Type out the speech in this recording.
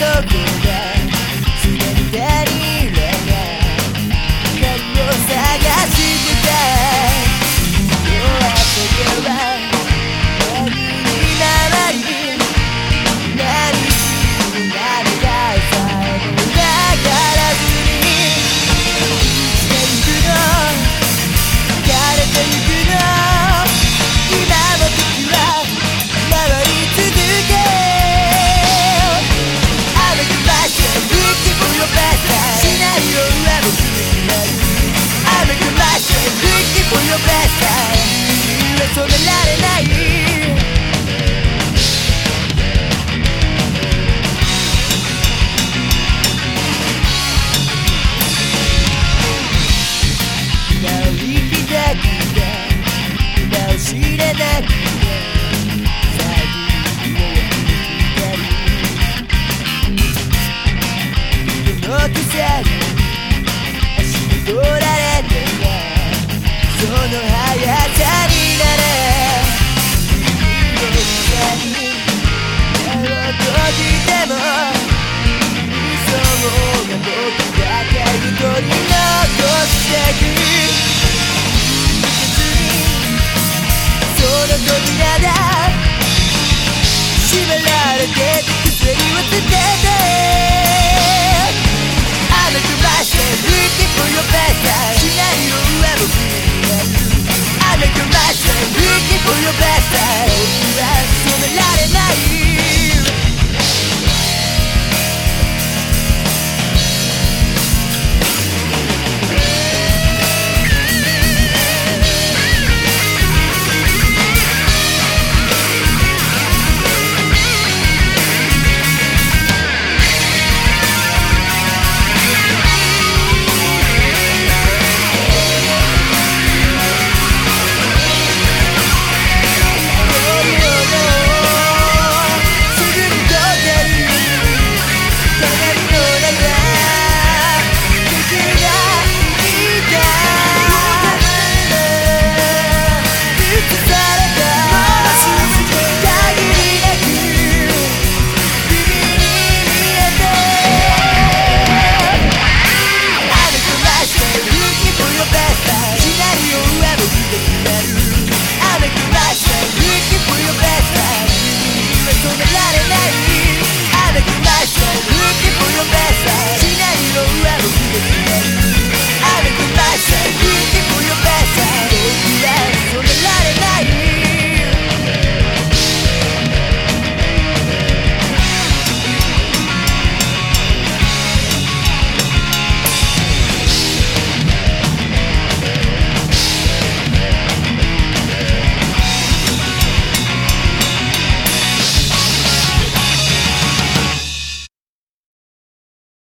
The. 止められないけて